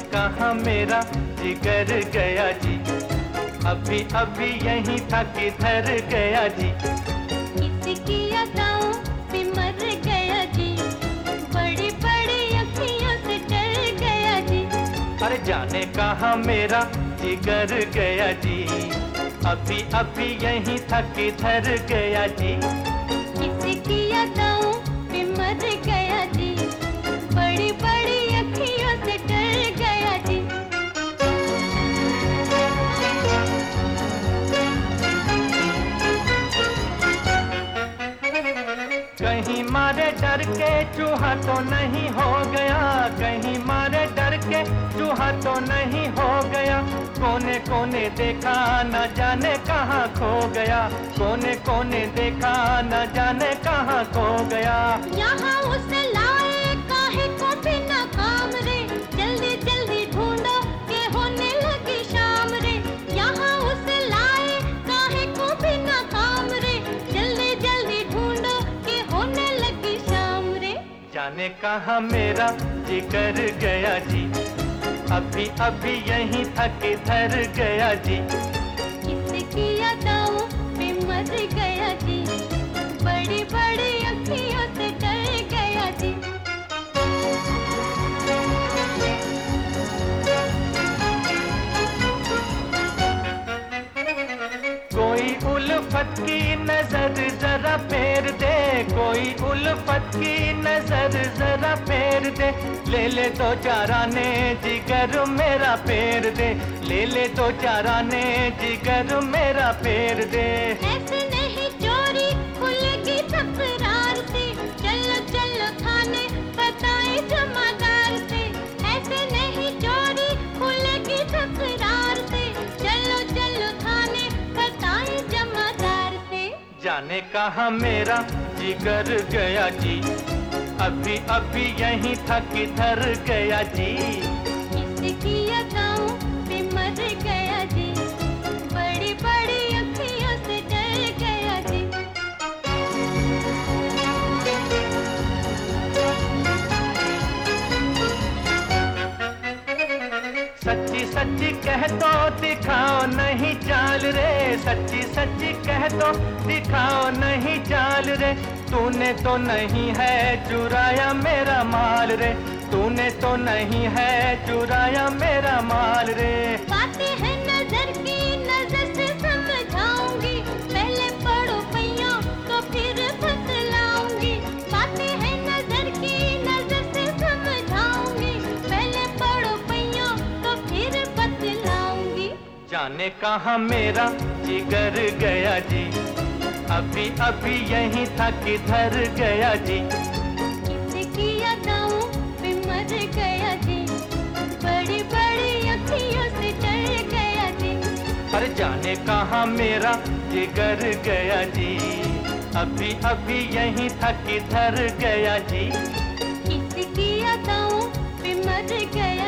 कहा मेरा जिगर गया जी। अभी अभी यहीं था किधर गया जी। किसकी अदाओं पे मर गया जी। बड़ी बड़ी अखियों से डर गया जी। अरे जाने कहा मेरा जिगर गया जी। अभी अभी यहीं था किधर गया जी। किसकी अदाओं कहीं मारे डर के चूहा तो नहीं हो गया। कहीं मारे डर के चूहा तो नहीं हो गया। कोने कोने देखा न जाने कहाँ खो गया। कोने कोने देखा न जाने कहाँ खो गया। यहाँ जाने कहा मेरा जिगर गया जी। अभी अभी यहीं थके धर गया जी। किसकी अदाओं उल्फत की नज़र, जरा फेर दे। कोई उल्फत की नज़र, जरा फेर दे। ले ले तो चाराने जिगर मेरा फेर दे। ले ले तो चाराने जिगर मेरा फेर दे। जाने कहा मेरा जिगर गया जी। अभी अभी यहीं था किधर गया जी। किसकी अदाओं पे मर गया जी। बड़ी बड़ी अखियों से डर गया जी। सच्ची सच्ची कह तो दिखाओ नहीं सच्ची सच्ची कह दो दिखाओ नहीं चाल रे। तूने तो नहीं है चुराया मेरा माल रे। तूने तो नहीं है चुराया मेरा माल रे। बातें हैं नज़र की नज़र से समझाऊँगी। पहले पढ़ो पैया तो फिर बतलाऊँगी। बातें हैं नज़र की नज़र से समझाऊँगी। पहले पढ़ो पैया तो फिर बतलाऊँगी। जाने कहा मेरा जिगर गया जी। अभी अभी यहीं था किधर गया जी। किसकी अदाओं पे मर गया जी। बड़ी बड़ी अखियों से गया जी। अरे जाने कहा मेरा जिगर गया जी। अभी अभी यहीं था किधर गया जी। किसकी अदाओं पे मर गया